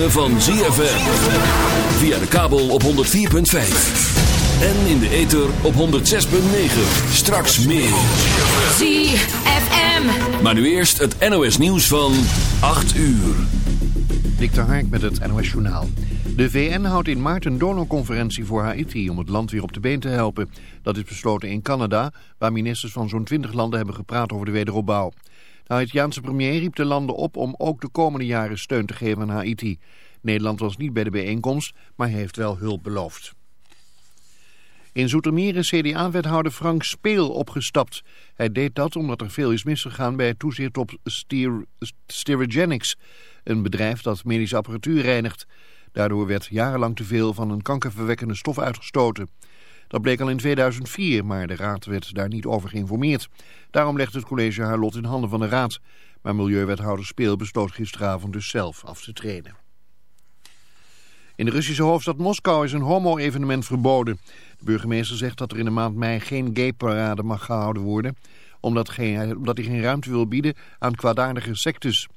ritme van ZFM. Via de kabel op 104.5. En in de ether op 106.9. Straks meer. ZFM. Maar nu eerst het NOS nieuws van 8 uur. Dikter Hark met het NOS Journaal. De VN houdt in maart een donorconferentie voor Haiti om het land weer op de been te helpen. Dat is besloten in Canada, waar ministers van zo'n 20 landen hebben gepraat over de wederopbouw. De Haitiaanse premier riep de landen op om ook de komende jaren steun te geven aan Haiti. Nederland was niet bij de bijeenkomst, maar heeft wel hulp beloofd. In Zoetermeer is CDA-wethouder Frank Speel opgestapt. Hij deed dat omdat er veel is misgegaan bij het toezicht op Ster Sterigenics, een bedrijf dat medische apparatuur reinigt. Daardoor werd jarenlang te veel van een kankerverwekkende stof uitgestoten. Dat bleek al in 2004, maar de raad werd daar niet over geïnformeerd. Daarom legt het college haar lot in handen van de raad. Maar milieuwethouder Speel besloot gisteravond dus zelf af te treden. In de Russische hoofdstad Moskou is een homo-evenement verboden. De burgemeester zegt dat er in de maand mei geen gay-parade mag gehouden worden... Omdat, geen, omdat hij geen ruimte wil bieden aan kwaadaardige sectes.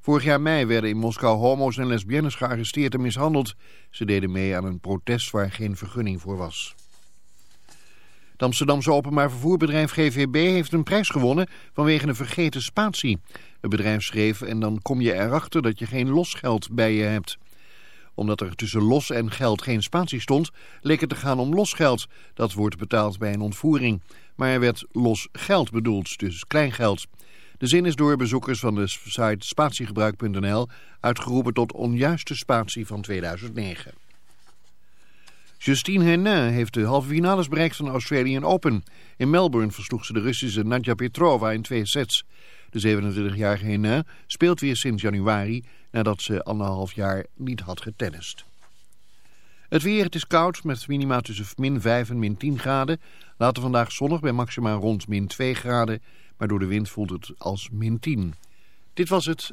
Vorig jaar mei werden in Moskou homo's en lesbiennes gearresteerd en mishandeld. Ze deden mee aan een protest waar geen vergunning voor was. Het Amsterdamse openbaar vervoerbedrijf GVB heeft een prijs gewonnen vanwege een vergeten spatie. Het bedrijf schreef en dan kom je erachter dat je geen losgeld bij je hebt. Omdat er tussen los en geld geen spatie stond, leek het te gaan om losgeld. Dat wordt betaald bij een ontvoering. Maar er werd los geld bedoeld, dus kleingeld. De zin is door bezoekers van de site spatiegebruik.nl uitgeroepen tot onjuiste spatie van 2009. Justine Henin heeft de halve finales bereikt van de Australian Open. In Melbourne versloeg ze de Russische Nadja Petrova in twee sets. De 27-jarige Henin speelt weer sinds januari nadat ze anderhalf jaar niet had getennist. Het weer, het is koud met minima tussen min 5 en min 10 graden. Later vandaag zonnig bij maxima rond min 2 graden. Maar door de wind voelt het als min 10. Dit was het.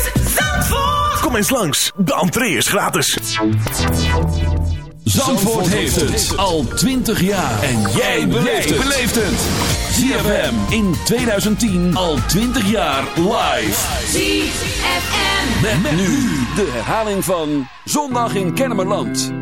Kom eens langs, de entree is gratis. Zandvoort heeft het al 20 jaar. En jij beleeft het. ZFM in 2010 al 20 jaar live. ZFM. Met, nu de herhaling van Zondag in Kennemerland.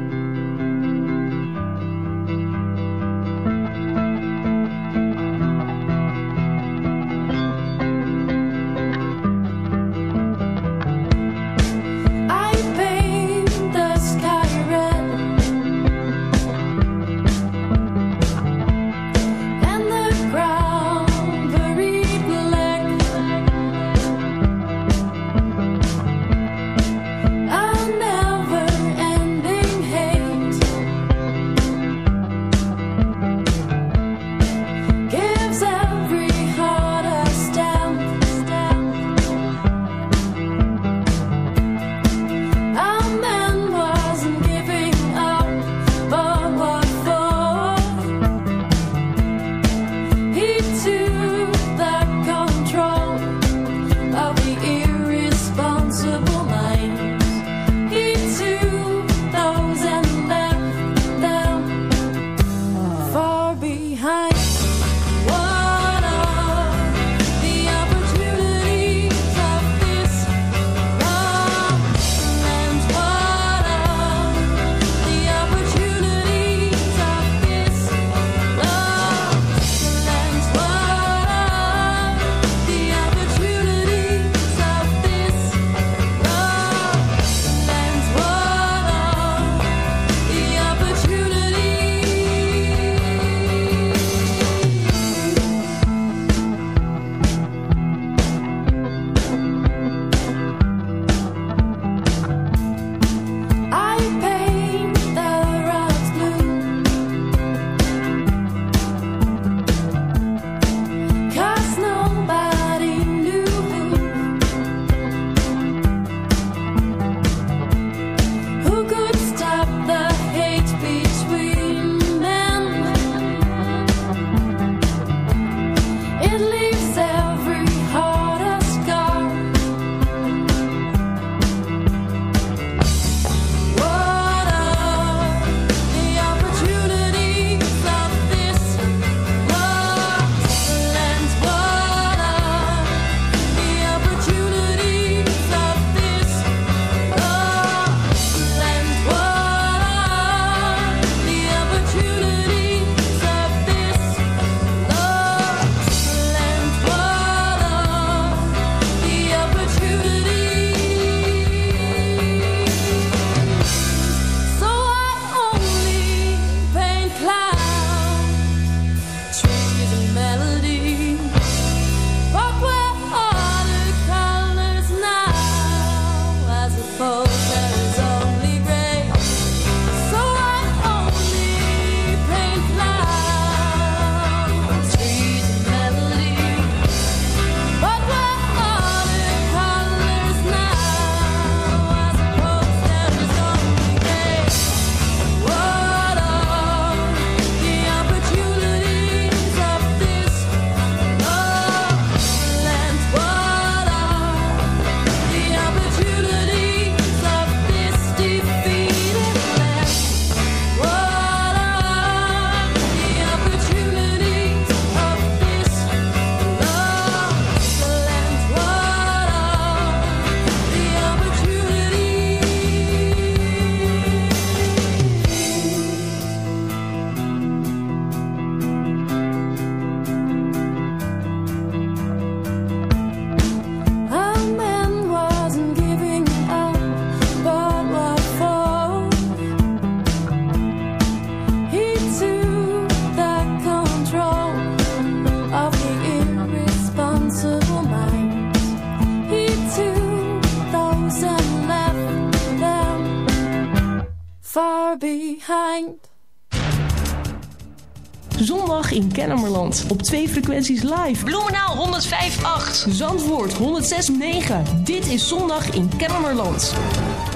Op twee frequenties live. Bloemenaal 105.8. Zandvoort 106.9. Dit is Zondag in Kennemerland.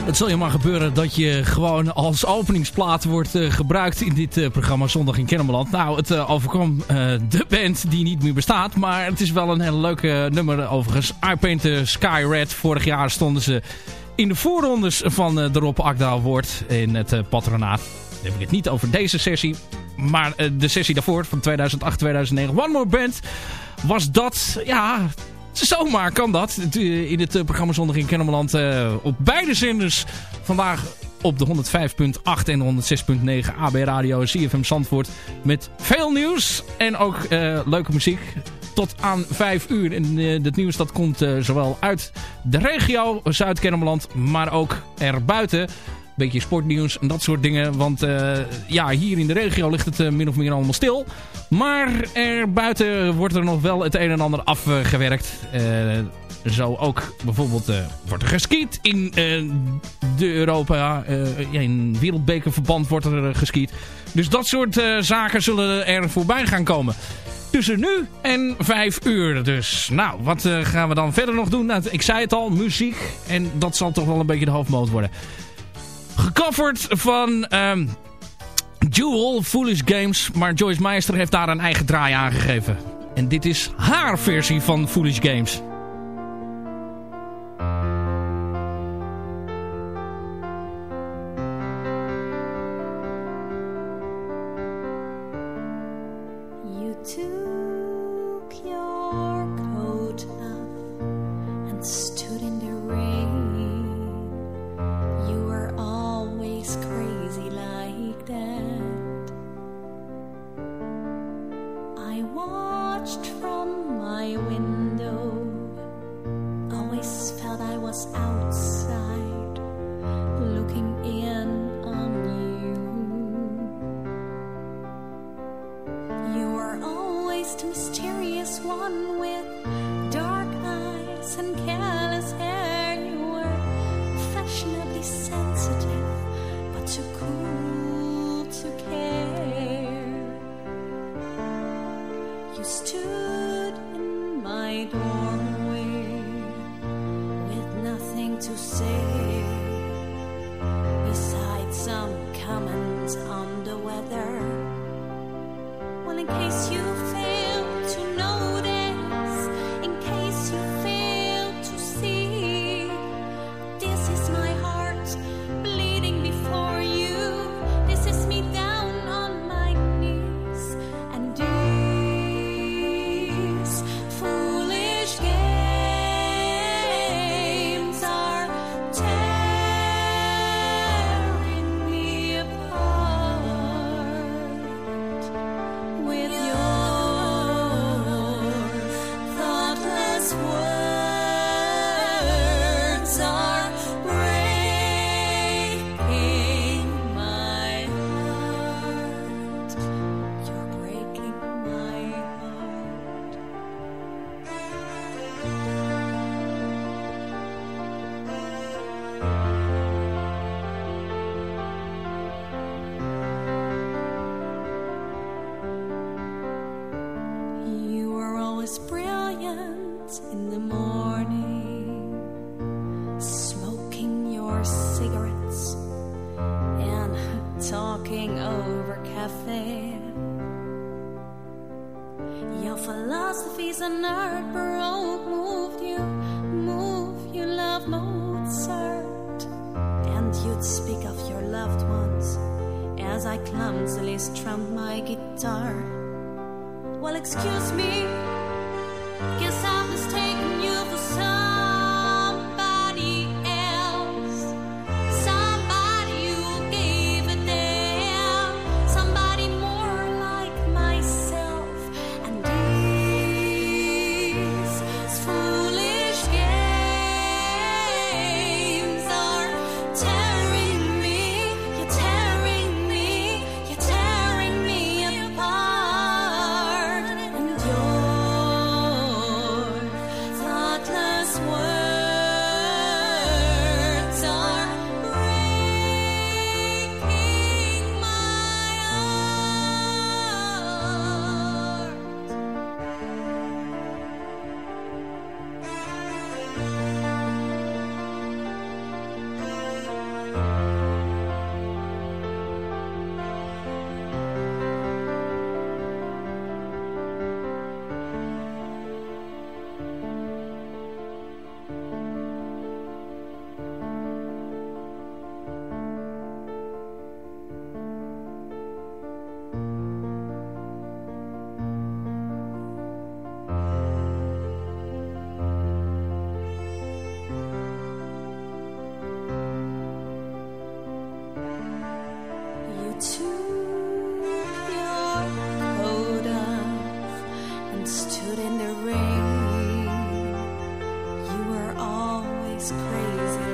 Het zal je maar gebeuren dat je gewoon als openingsplaat wordt uh, gebruikt in dit uh, programma Zondag in Kennemerland. Nou, het uh, overkwam de band die niet meer bestaat. Maar het is wel een hele leuke nummer overigens. I Paint the Sky Red. Vorig jaar stonden ze in de voorrondes van de Rob Akda Award in het patronaat. Dan heb ik het niet over deze sessie. Maar uh, de sessie daarvoor, van 2008-2009, One More Band, was dat, ja, zomaar kan dat. In het uh, programma Zondag in Kennemerland op beide zenders. Vandaag op de 105.8 en de 106.9 AB Radio CFM Zandvoort. Met veel nieuws en ook leuke muziek. Tot aan 5 uur. En het nieuws dat komt zowel uit de regio Zuid-Kennemerland, maar ook erbuiten beetje sportnieuws en dat soort dingen. Want uh, ja, hier in de regio ligt het uh, min of meer allemaal stil. Maar er buiten wordt er nog wel het een en ander afgewerkt. Uh, zo ook bijvoorbeeld wordt er geskiet in de Europa. in wereldbekerverband wordt er geskiet. Dus dat soort zaken zullen er voorbij gaan komen. Tussen nu en 5 uur dus. Nou, wat gaan we dan verder nog doen? Nou, ik zei het al, muziek. En dat zal toch wel een beetje de hoofdmoot worden. Gecoverd van um, Jewel, Foolish Games. Maar Joyce Meister heeft daar een eigen draai aan gegeven. En dit is haar versie van Foolish Games. Felt I over cafe. Your philosophies on art baroque moved you, moved you love Mozart, and you'd speak of your loved ones as I clumsily strummed my guitar. Well, excuse me. Guess I'm mistaken you for somebody it's crazy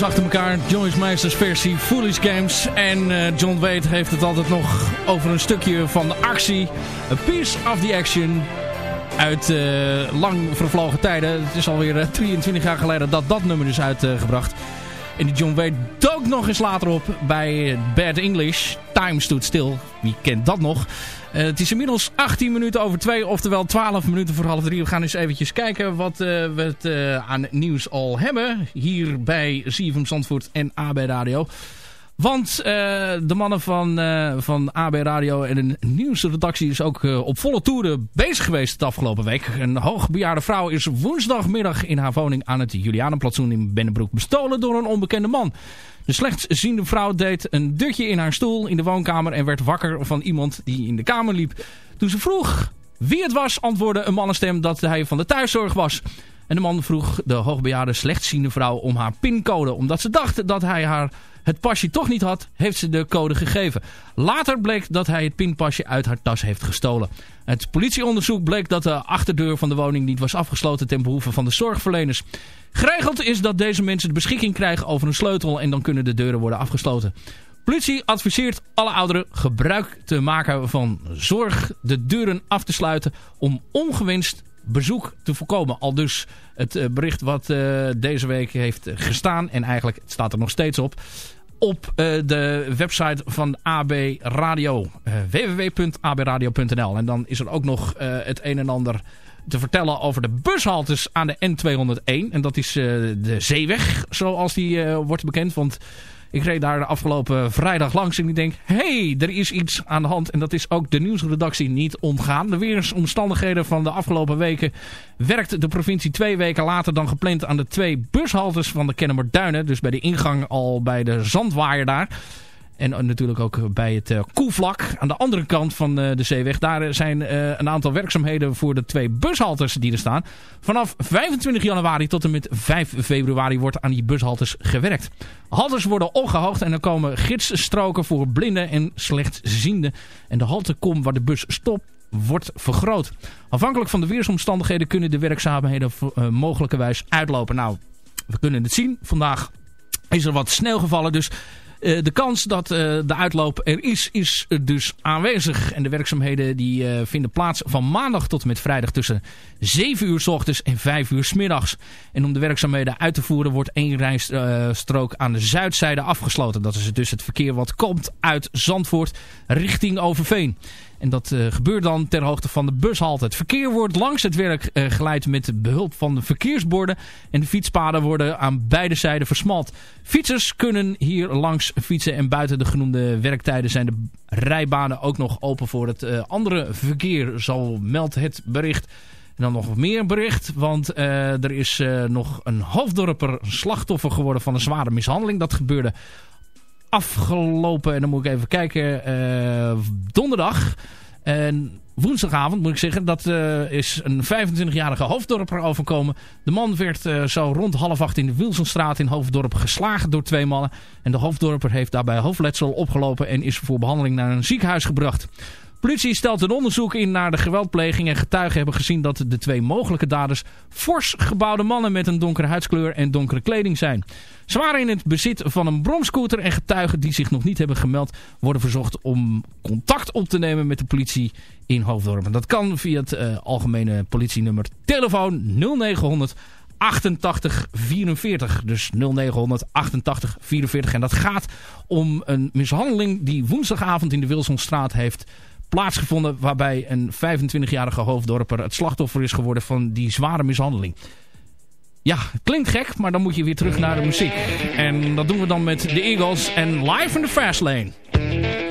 nummers achter elkaar. Joyce Meisters versie Foolish Games. En eh, John Wade heeft het altijd nog over een stukje van de actie. A Piece of the Action. Uit eh, lang vervlogen tijden. Het is alweer eh, 23 jaar geleden dat dat nummer is uitgebracht. En die John Wade dook nog eens later op bij Bad English. Time Stood Still. Wie kent dat nog? Uh, het is inmiddels 18 minuten over 2, oftewel 12 minuten voor half 3. We gaan eens eventjes kijken wat uh, we het, aan nieuws al hebben. Hier bij ZFM Zandvoort en AB Radio. Want de mannen van, van AB Radio en de nieuwsredactie is ook op volle toeren bezig geweest de afgelopen week. Een hoogbejaarde vrouw is woensdagmiddag in haar woning aan het Julianenplantsoen in Bennebroek bestolen door een onbekende man. De slechtziende vrouw deed een dutje in haar stoel in de woonkamer en werd wakker van iemand die in de kamer liep. Toen ze vroeg wie het was, antwoordde een mannenstem dat hij van de thuiszorg was. En de man vroeg de hoogbejaarde slechtziende vrouw om haar pincode. Omdat ze dacht dat hij haar het pasje toch niet had, heeft ze de code gegeven. Later bleek dat hij het pinpasje uit haar tas heeft gestolen. Het politieonderzoek bleek dat de achterdeur van de woning niet was afgesloten ten behoeve van de zorgverleners. Geregeld is dat deze mensen de beschikking krijgen over een sleutel en dan kunnen de deuren worden afgesloten. Politie adviseert alle ouderen gebruik te maken van zorg de deuren af te sluiten om ongewenst bezoek te voorkomen. Al dus het eh, bericht wat uh, deze week heeft gestaan en eigenlijk staat er nog steeds op op uh, de website van AB Radio. Uh, www.abradio.nl En dan is er ook nog uh, het een en ander te vertellen over de bushaltes aan de N201. En dat is de Zeeweg, zoals die wordt bekend. Want ik reed daar de afgelopen vrijdag langs en ik denk... hey, er is iets aan de hand. En dat is ook de nieuwsredactie niet ontgaan. De weersomstandigheden van de afgelopen weken... werkt de provincie twee weken later dan gepland aan de twee bushaltes van de Kennemerduinen. Dus bij de ingang al bij de zandwaaier daar... En natuurlijk ook bij het uh, koelvlak aan de andere kant van de zeeweg. Daar zijn een aantal werkzaamheden voor de twee bushaltes die er staan. Vanaf 25 januari tot en met 5 februari wordt aan die bushaltes gewerkt. Haltes worden opgehoogd en er komen gidsstroken voor blinden en slechtzienden. En de haltekom waar de bus stopt wordt vergroot. Afhankelijk van de weersomstandigheden kunnen de werkzaamheden mogelijkerwijs uitlopen. Nou, we kunnen het zien. Vandaag is er wat sneeuw gevallen, dus uh, de kans dat uh, de uitloop er is, is dus aanwezig. En de werkzaamheden die uh, vinden plaats van maandag tot en met vrijdag tussen 7 uur s ochtends en 5 uur s middags. En om de werkzaamheden uit te voeren wordt één rijstrook aan de zuidzijde afgesloten. Dat is dus het verkeer wat komt uit Zandvoort richting Overveen. En dat uh, gebeurt dan ter hoogte van de bushalte. Het verkeer wordt langs het werk uh, geleid met behulp van de verkeersborden. En de fietspaden worden aan beide zijden versmalt. Fietsers kunnen hier langs fietsen. En buiten de genoemde werktijden zijn de rijbanen ook nog open voor het uh, andere verkeer. Zo meldt het bericht. En dan nog meer bericht, want er is nog een hoofddorper slachtoffer geworden van een zware mishandeling. Dat gebeurde afgelopen, en dan moet ik even kijken, uh, donderdag. En woensdagavond moet ik zeggen, dat uh, is een 25-jarige hoofddorper overkomen. De man werd uh, zo rond half acht in de Wilsonstraat in Hoofddorp geslagen door twee mannen. En de hoofddorper heeft daarbij hoofdletsel opgelopen en is voor behandeling naar een ziekenhuis gebracht. Politie stelt een onderzoek in naar de geweldpleging en getuigen hebben gezien dat de twee mogelijke daders fors gebouwde mannen met een donkere huidskleur en donkere kleding zijn. Ze waren in het bezit van een bromscooter en getuigen die zich nog niet hebben gemeld worden verzocht om contact op te nemen met de politie in Hoofddorp. dat kan via het uh, algemene politienummer telefoon 0900 88 44. Dus 0900 88 44. En dat gaat om een mishandeling die woensdagavond in de Wilsonstraat heeft plaatsgevonden waarbij een 25-jarige hoofddorper het slachtoffer is geworden van die zware mishandeling. Ja, klinkt gek, maar dan moet je weer terug naar de muziek. En dat doen we dan met de Eagles en Live in the Fast Lane.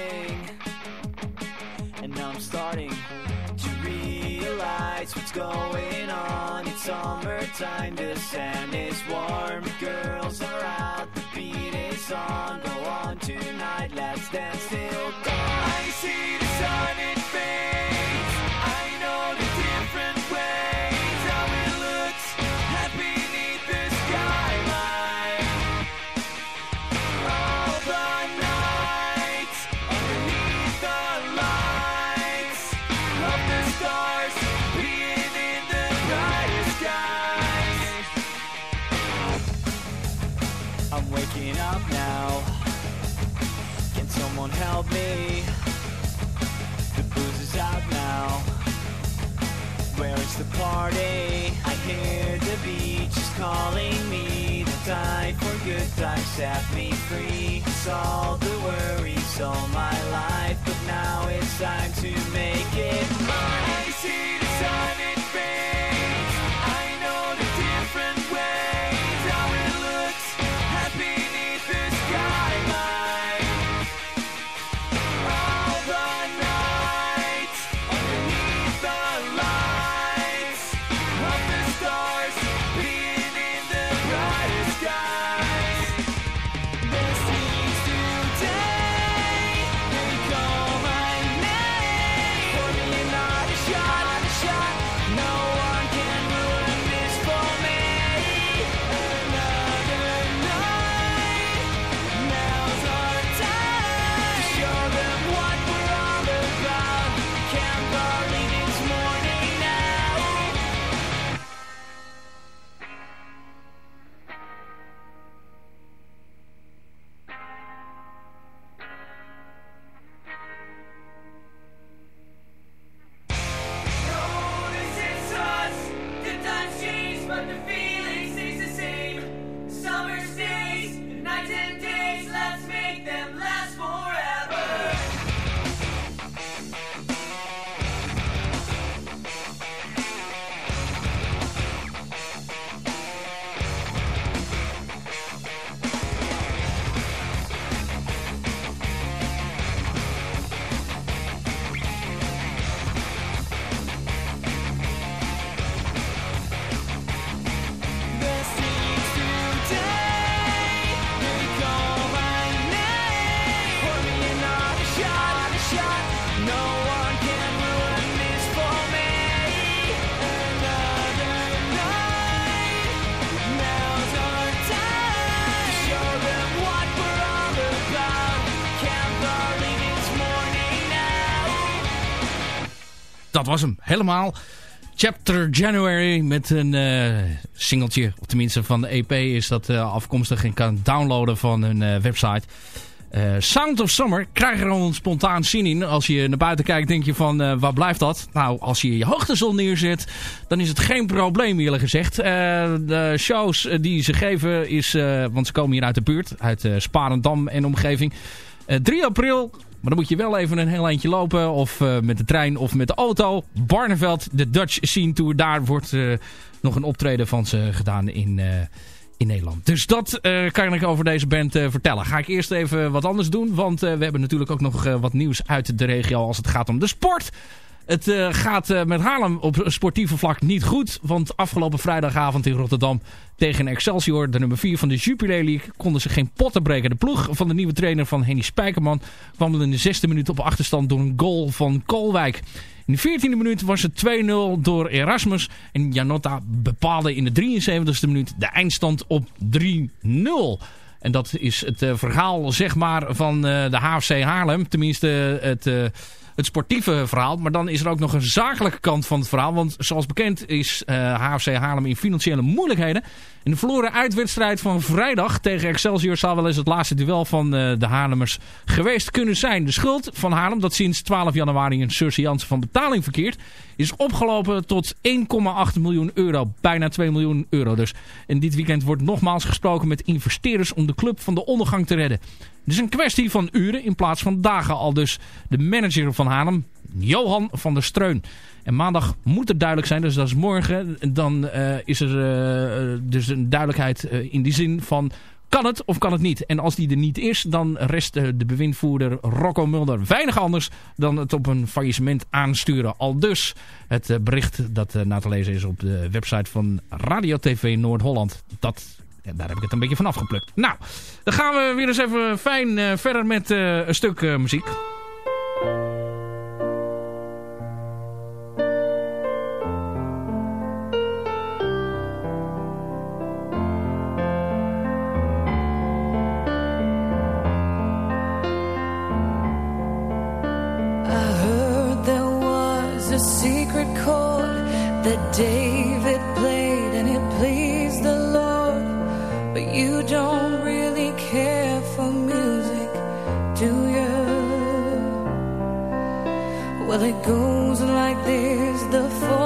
Warming. And now I'm starting to realize what's going on. It's summertime, the sand is warm, girls are out, the beat is on. Go on tonight, let's dance till dawn. I see the party? I hear the beach is calling me. The tide for good times set me free. It's all the worries all my life, but now it's time to make it mine. Dat was hem, helemaal. Chapter January met een eh, singeltje, of tenminste van de EP is dat eh, afkomstig en kan downloaden van hun eh, website. Sound of Summer krijg je er al spontaan zin in. Als je naar buiten kijkt denk je van waar blijft dat? Nou, als je je hoogtezon neerzet, dan is het geen probleem eerlijk gezegd. De shows die ze geven is, want ze komen hier uit de buurt, uit Sparendam en omgeving. Eh, 3 april maar dan moet je wel even een heel eindje lopen. Of eh, met de trein of met de auto. Barneveld, de Dutch Scene Tour. Daar wordt eh, nog een optreden van ze gedaan in, eh, in Nederland. Dus dat kan ik over deze band vertellen. Ga ik eerst even wat anders doen. Want we hebben natuurlijk ook nog wat nieuws uit de regio als het gaat om de sport. Het eh, gaat eh, met Haarlem op sportieve vlak niet goed. Want afgelopen vrijdagavond in Rotterdam tegen Excelsior, de nummer 4 van de Jupiler League, konden ze geen potten breken. De ploeg van de nieuwe trainer van Henny Spijkerman kwam in de zesde minuut op achterstand door een goal van Koolwijk. In de 14e minuut was het 2-0 door Erasmus. En Janotta bepaalde in de 73e minuut de eindstand op 3-0. En dat is het eh, verhaal zeg maar, van de HFC Haarlem. Tenminste het, het sportieve verhaal. Maar dan is er ook nog een zakelijke kant van het verhaal. Want zoals bekend is eh, HFC Haarlem in financiële moeilijkheden. In de verloren uitwedstrijd van vrijdag tegen Excelsior zou wel eens het laatste duel van eh, de Haarlemmers geweest kunnen zijn. De schuld van Haarlem, dat sinds 12 januari een surseance van betaling verkeert, is opgelopen tot 1,8 miljoen euro. Bijna 2 miljoen euro dus. En dit weekend wordt nogmaals gesproken met investeerders om de club van de ondergang te redden. Het is een kwestie van uren in plaats van dagen al dus de manager van Haarlem, Johan van der Streun. En maandag moet het duidelijk zijn, dus dat is morgen. Dan is er dus een duidelijkheid in die zin van kan het of kan het niet? En als die er niet is, dan rest de bewindvoerder Rocco Mulder weinig anders dan het op een faillissement aansturen. Al dus het bericht dat na te lezen is op de website van Radio TV Noord-Holland. Dat, daar heb ik het een beetje van afgeplukt. Nou, dan gaan we weer eens even fijn verder met een stuk muziek. David played and it pleased the Lord. But you don't really care for music, do you? Well, it goes like this the fourth,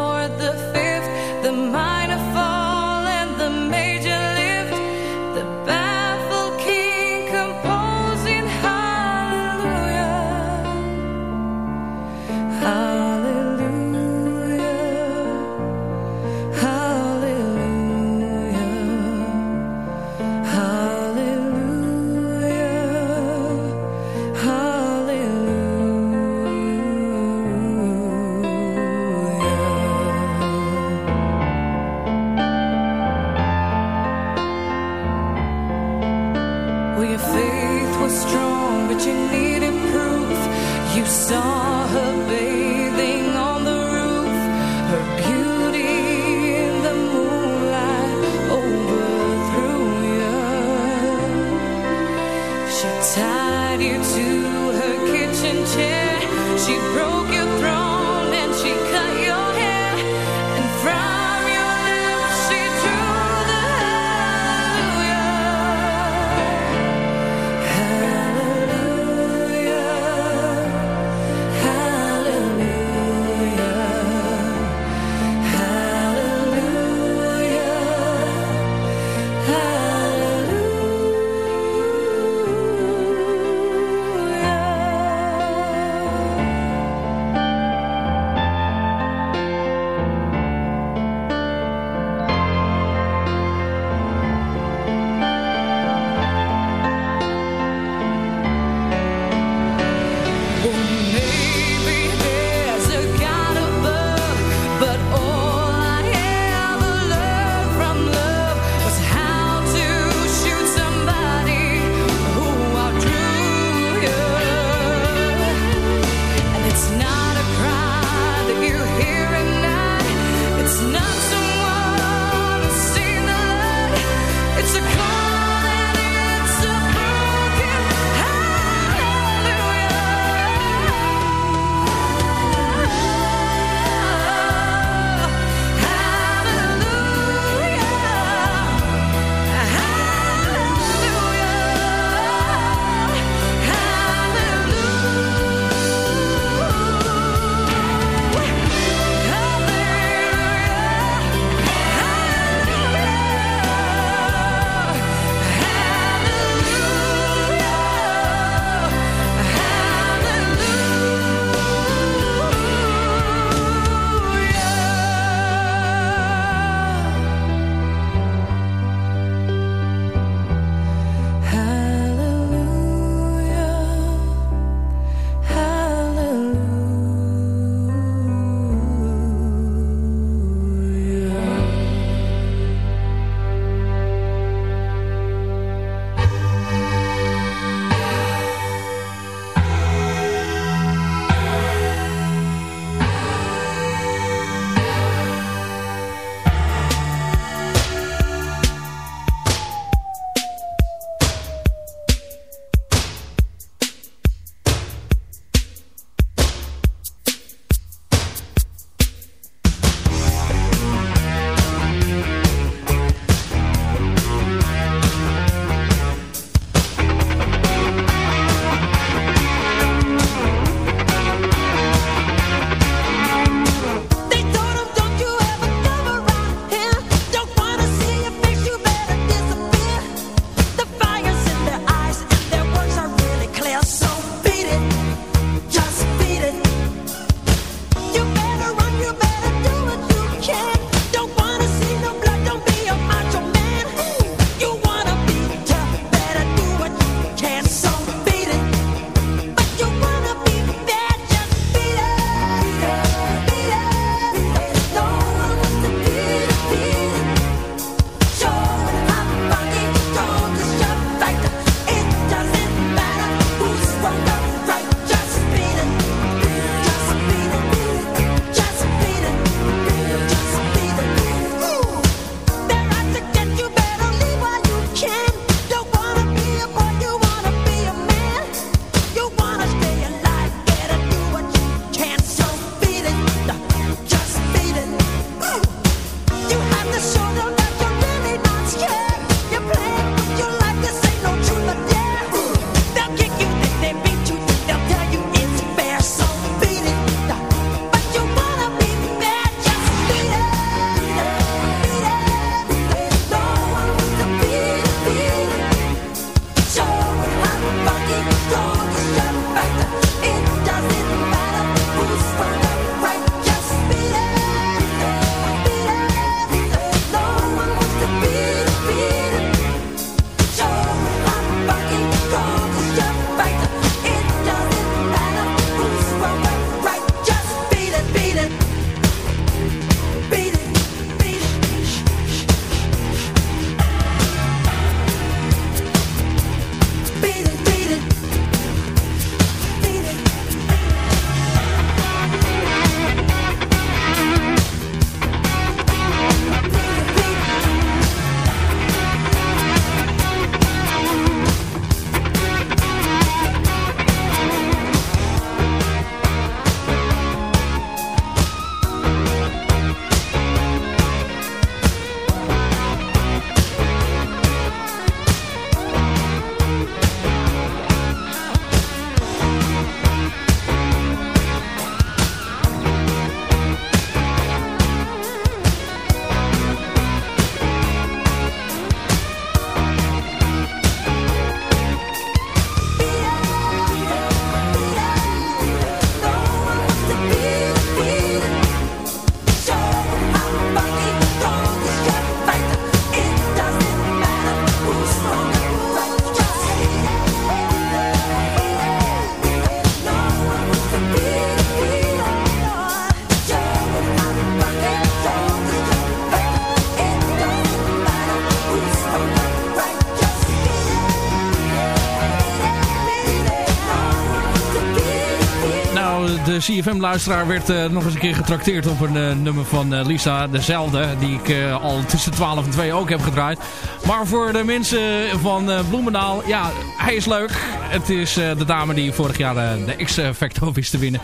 CFM-luisteraar werd uh, nog eens een keer getrakteerd op een uh, nummer van uh, Lisa. Dezelfde, die ik al tussen 12 en 2 ook heb gedraaid. Maar voor de mensen van Bloemendaal, ja, hij is leuk. Het is de dame die vorig jaar de X-Factor wist te winnen.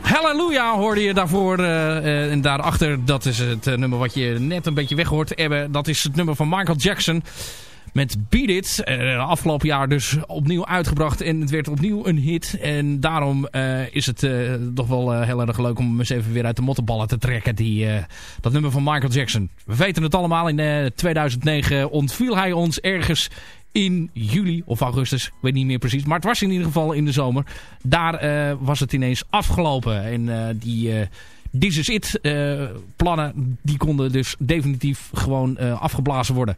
Halleluja hoorde je daarvoor. en daarachter, dat is het nummer wat je net een beetje weg hoort. dat is het nummer van Michael Jackson met Beat It. Uh, afgelopen jaar dus opnieuw uitgebracht en het werd opnieuw een hit. En daarom uh, is het uh, toch wel heel erg leuk om hem eens even weer uit de mottenballen te trekken. Die, dat nummer van Michael Jackson. We weten het allemaal. In 2009 ontviel hij ons ergens in juli of augustus. Ik weet niet meer precies. Maar het was in ieder geval in de zomer. Daar was het ineens afgelopen. En die... This is It plannen, die konden dus definitief gewoon afgeblazen worden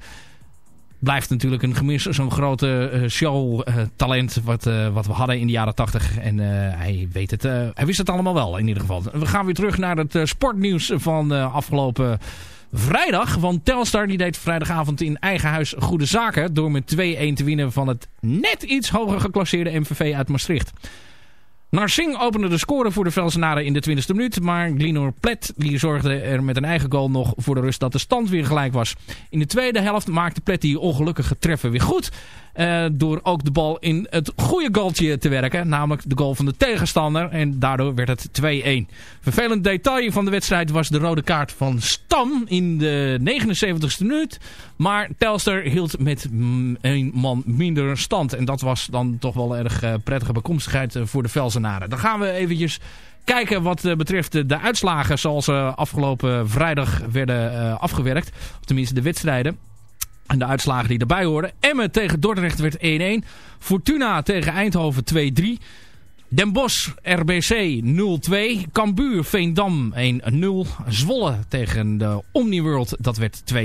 blijft natuurlijk een gemis. Zo'n grote uh, showtalent wat, uh, wat we hadden in de jaren 80. En hij weet het. hij wist het allemaal wel in ieder geval. We gaan weer terug naar het sportnieuws van afgelopen vrijdag. Want Telstar die deed vrijdagavond in eigen huis goede zaken. Door met 2-1 te winnen van het net iets hoger geclasseerde MVV uit Maastricht. Narsing opende de score voor de Velsenaren in de 20e minuut. Maar Glinor Plet die zorgde er met een eigen goal nog voor de rust dat de stand weer gelijk was. In de tweede helft maakte Plet die ongelukkige treffen weer goed. Uh, door ook de bal in het goede goaltje te werken. Namelijk de goal van de tegenstander. En daardoor werd het 2-1. Vervelend detail van de wedstrijd was de rode kaart van Stam in de 79ste minuut. Maar Telstar hield met een man minder stand. En dat was dan toch wel erg uh, prettige bekomstigheid uh, voor de Velzenaren. Dan gaan we eventjes kijken wat betreft de uitslagen zoals ze afgelopen vrijdag werden afgewerkt. Tenminste de wedstrijden. En de uitslagen die erbij horen. Emmen tegen Dordrecht werd 1-1. Fortuna tegen Eindhoven 2-3. Den Bosch RBC 0-2. Cambuur Veendam 1-0. Zwolle tegen de Omniworld dat werd 2-0.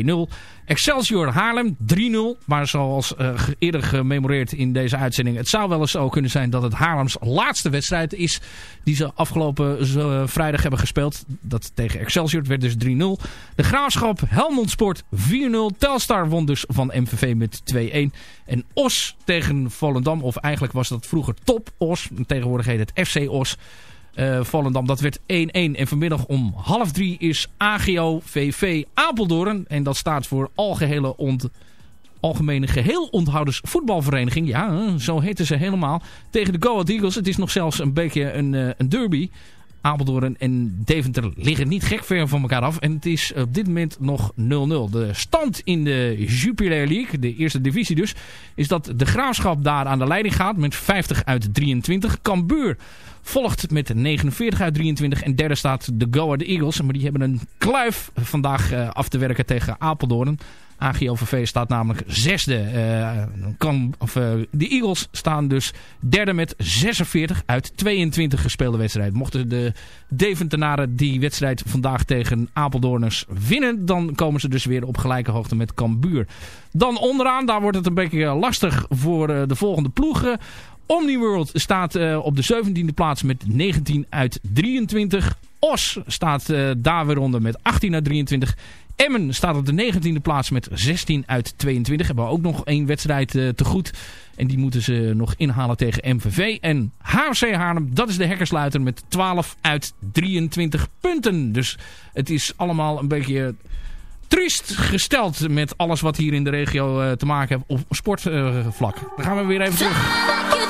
Excelsior Haarlem 3-0. Maar zoals uh, eerder gememoreerd in deze uitzending. Het zou wel eens zo kunnen zijn dat het Haarlems laatste wedstrijd is. Die ze afgelopen uh, vrijdag hebben gespeeld. Dat tegen Excelsior. Het werd dus 3-0. De Graafschap Helmond Sport 4-0. Telstar won dus van MVV met 2-1. En Os tegen Volendam. Of eigenlijk was dat vroeger Top Os. Tegenwoordig heet het FC Os. Uh, Volendam. Dat werd 1-1. En vanmiddag om half drie is AGO VV Apeldoorn. En dat staat voor Algehele ont Algemene Geheel Onthouders Voetbalvereniging. Ja, zo heten ze helemaal. Tegen de Go Ahead Eagles. Het is nog zelfs een beetje een, uh, een derby. Apeldoorn en Deventer liggen niet gek ver van elkaar af. En het is op dit moment nog 0-0. De stand in de Jupiler League, de eerste divisie dus, is dat de Graafschap daar aan de leiding gaat met 50 uit 23. Cambuur volgt met 49 uit 23 en derde staat de Go Ahead Eagles. Maar die hebben een kluif vandaag uh, af te werken tegen Apeldoorn. AGOVV staat namelijk zesde. Uh, kan, of, uh, de Eagles staan dus derde met 46 uit 22 gespeelde wedstrijden. Mochten de Deventenaren die wedstrijd vandaag tegen Apeldoorners winnen... dan komen ze dus weer op gelijke hoogte met Cambuur. Dan onderaan, daar wordt het een beetje lastig voor uh, de volgende ploegen. Omniworld staat op de 17e plaats met 19 uit 23. Os staat daar weer onder met 18 uit 23. Emmen staat op de 19e plaats met 16 uit 22. Hebben we ook nog één wedstrijd uh, te goed. En die moeten ze nog inhalen tegen MVV. En HFC Haarlem, dat is de hekkersluiter met 12 uit 23 punten. Dus het is allemaal een beetje triest gesteld met alles wat hier in de regio uh, te maken heeft op sportvlak. Dan gaan we weer even terug.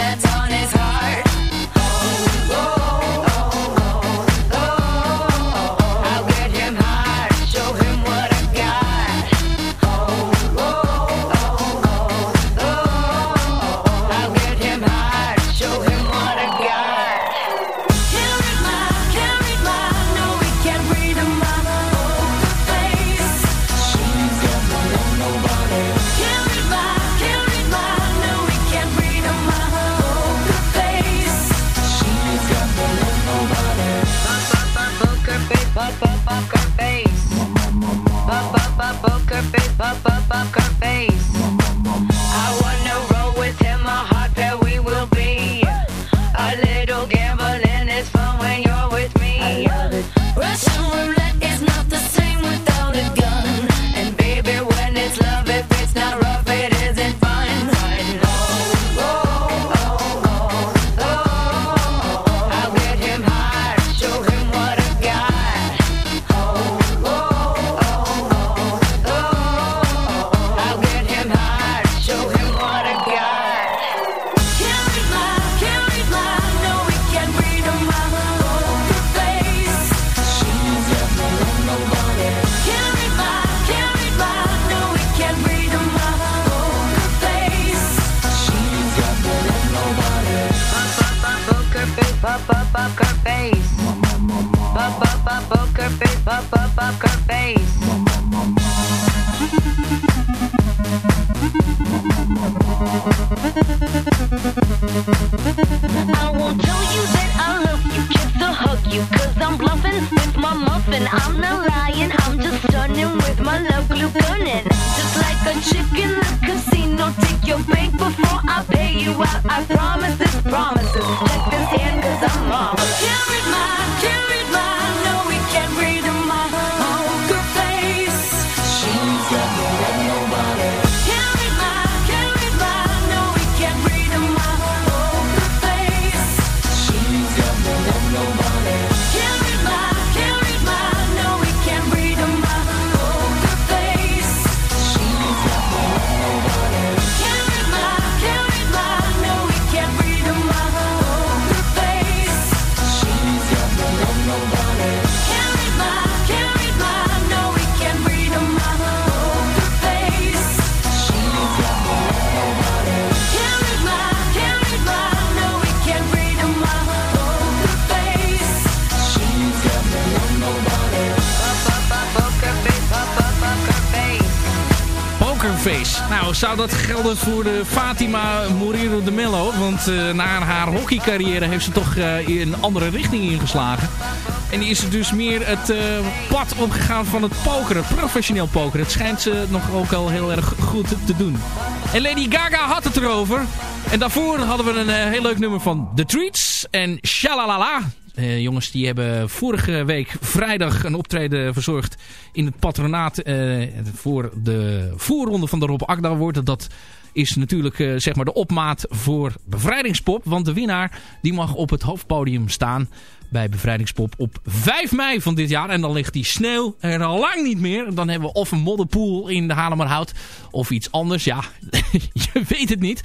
That's on his heart. Just like a chick in the casino, take your bank before I pay you out. I promise this promises. This hand, cause my, can't read my, Nou, zou dat gelden voor de Fatima Moriro de Mello? Want eh, na haar hockeycarrière heeft ze toch eh, in een andere richting ingeslagen. En is er dus meer het eh, pad opgegaan van het pokeren, professioneel pokeren. Het schijnt ze nog ook al heel erg goed te doen. En Lady Gaga had het erover. En daarvoor hadden we een heel leuk nummer van The Treats en Shalalala. Eh, jongens, die hebben vorige week vrijdag een optreden verzorgd in het patronaat eh, voor de voorronde van de Rob Akda Award. Dat is natuurlijk eh, zeg maar de opmaat voor Bevrijdingspop. Want de winnaar die mag op het hoofdpodium staan bij Bevrijdingspop op 5 mei van dit jaar. En dan ligt die sneeuw er al lang niet meer. Dan hebben we of een modderpoel in de Haarlemmerhout of iets anders. Ja, je weet het niet.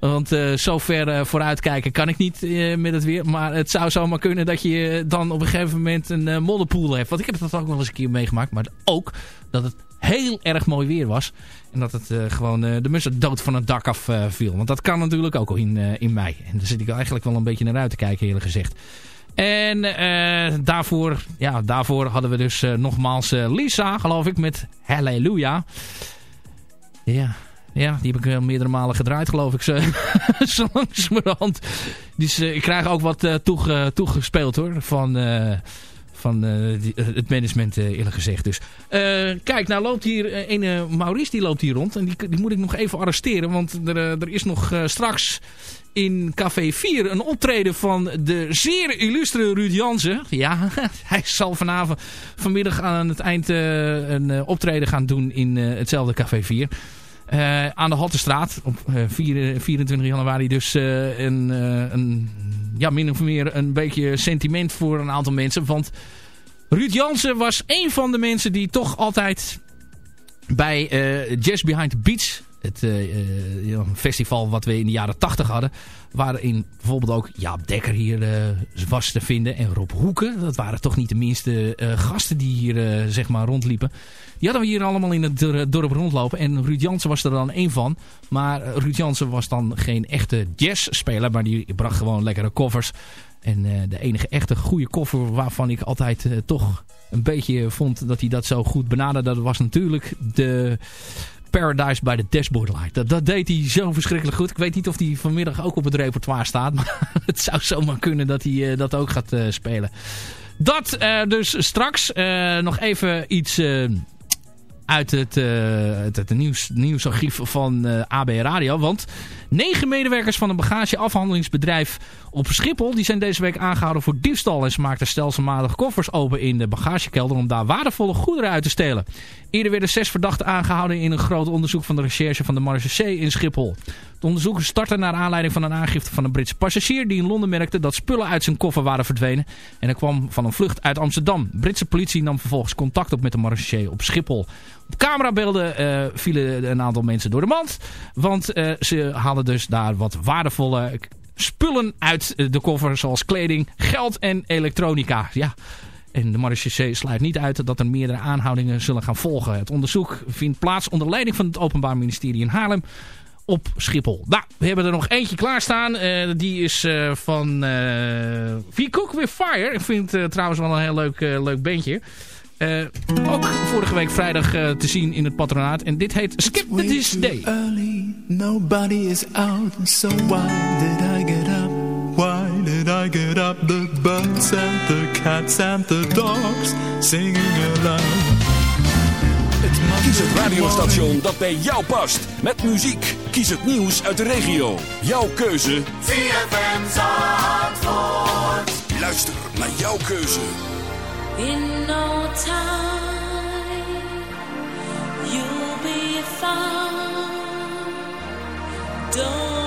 Want eh, zo ver eh, vooruit kijken kan ik niet met het weer. Maar het zou zomaar kunnen dat je dan op een gegeven moment een modderpoel hebt. Want ik heb dat ook wel eens een keer meegemaakt. Maar ook dat het heel erg mooi weer was. En dat het eh, gewoon eh, de mussen dood van het dak af eh, viel. Want dat kan natuurlijk ook al in, in mei. En daar zit ik eigenlijk wel een beetje naar uit te kijken eerlijk gezegd. En daarvoor, ja, daarvoor hadden we dus nogmaals Lisa, geloof ik, met Halleluja. Ja, ja, die heb ik meerdere malen gedraaid, geloof ik, zo, zo langzamerhand. Dus eh, ik krijg ook wat toege, toegespeeld hoor, van, van eh, die- eh, het management eh, eerlijk gezegd. Dus kijk, nou loopt hier een Maurice, die loopt hier rond. En die, die moet ik nog even arresteren, want er, er is nog straks in Café 4 een optreden van de zeer illustre Ruud Jansen. Ja, hij zal vanavond, vanmiddag aan het eind een optreden gaan doen in hetzelfde Café 4. Eh, aan de Hattestraat op eh, 4, 24 januari. Dus eh, een, eh, een, ja, min of meer een beetje sentiment voor een aantal mensen. Want Ruud Jansen was een van de mensen die toch altijd bij eh, Jazz Behind the Beach... Het eh, eh, festival wat we in de jaren 80 hadden. Waarin bijvoorbeeld ook Jaap Dekker hier eh, was te vinden. En Rob Hoeken. Dat waren toch niet de minste eh, gasten die hier eh, zeg maar rondliepen. Die hadden we hier allemaal in het dor- dorp rondlopen. En Ruud Jansen was er dan één van. Maar Ruud Jansen was dan geen echte jazzspeler. Maar die bracht gewoon lekkere covers. En de enige echte goede koffer waarvan ik altijd toch een beetje vond dat hij dat zo goed benaderde. Dat was natuurlijk de Paradise by the Dashboard Light. Dat, dat deed hij zo verschrikkelijk goed. Ik weet niet of hij vanmiddag ook op het repertoire staat. Maar het zou zomaar kunnen dat hij eh, dat ook gaat eh, spelen. Dat dus straks nog even iets uit het, het, het nieuws, nieuwsarchief van AB Radio. Want negen medewerkers van een bagageafhandelingsbedrijf op Schiphol... die zijn deze week aangehouden voor diefstal... en ze maakten stelselmatig koffers open in de bagagekelder... om daar waardevolle goederen uit te stelen. Eerder werden zes verdachten aangehouden... in een groot onderzoek van de recherche van de Marseillais in Schiphol. De onderzoekers starten naar aanleiding van een aangifte van een Britse passagier... die in Londen merkte dat spullen uit zijn koffer waren verdwenen... en hij kwam van een vlucht uit Amsterdam. Britse politie nam vervolgens contact op met de Marseillais op Schiphol. Op camerabeelden uh, vielen een aantal mensen door de mand... want uh, ze haalden dus daar wat waardevolle spullen uit de koffer zoals kleding, geld en elektronica. Ja, en de marechaussee sluit niet uit dat er meerdere aanhoudingen zullen gaan volgen. Het onderzoek vindt plaats onder leiding van het Openbaar Ministerie in Haarlem op Schiphol. Nou, we hebben er nog eentje klaarstaan. Uh, die is uh, van uh, We Cook With Fire. Ik vind het trouwens wel een heel leuk, leuk bandje. Ook vorige week vrijdag te zien in het patronaat. En dit heet Skip This Day. Early, nobody is out. So why did I get up? Why did I get up? The birds and the cats and the dogs singing along. Kies het radiostation dat bij jou past. Met muziek. Kies het nieuws uit de regio. Jouw keuze. ZFM Zandvoort. Luister naar jouw keuze. In no time, you'll be found. Don't